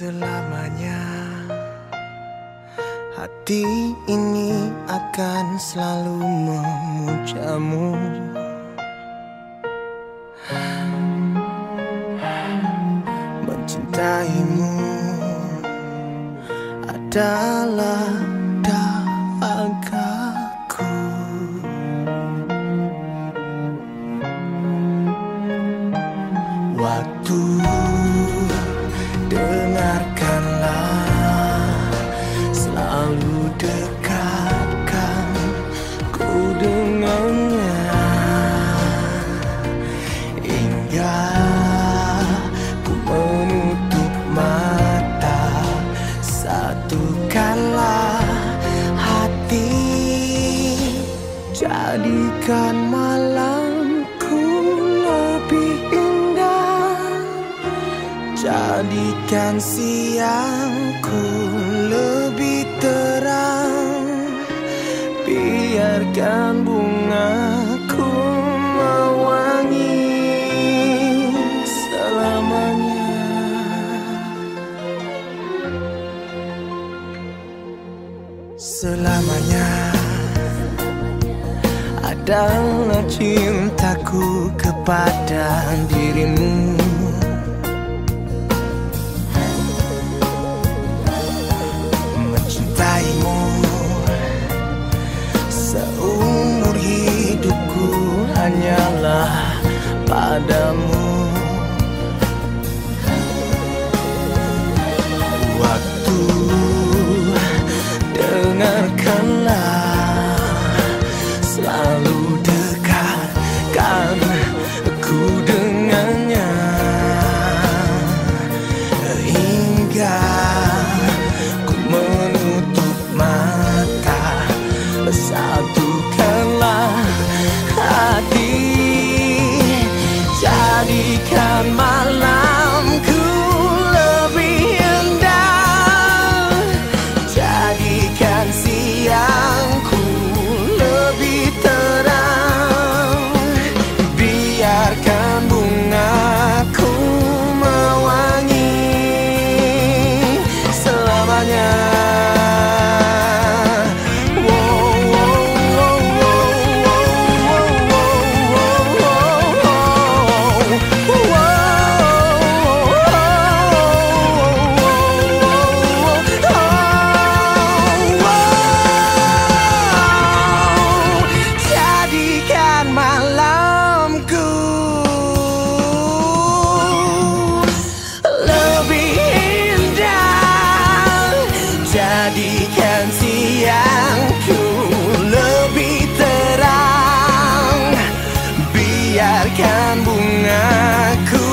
selamanya. Hati ini akan selalu memujamu. Mencintaimu adalah dagaku Waktu dekatkan ku dengannya Hingga ku menutup mata. Satu kala hati Jadikan malamku Jadikan siangku lebih terang. Biarkan bungaku mewangi selamanya. Selamanya. Adalah cintaku kepada dirimu mencintaimu. Seumur hidupku hanyalah pada biarkan bungaku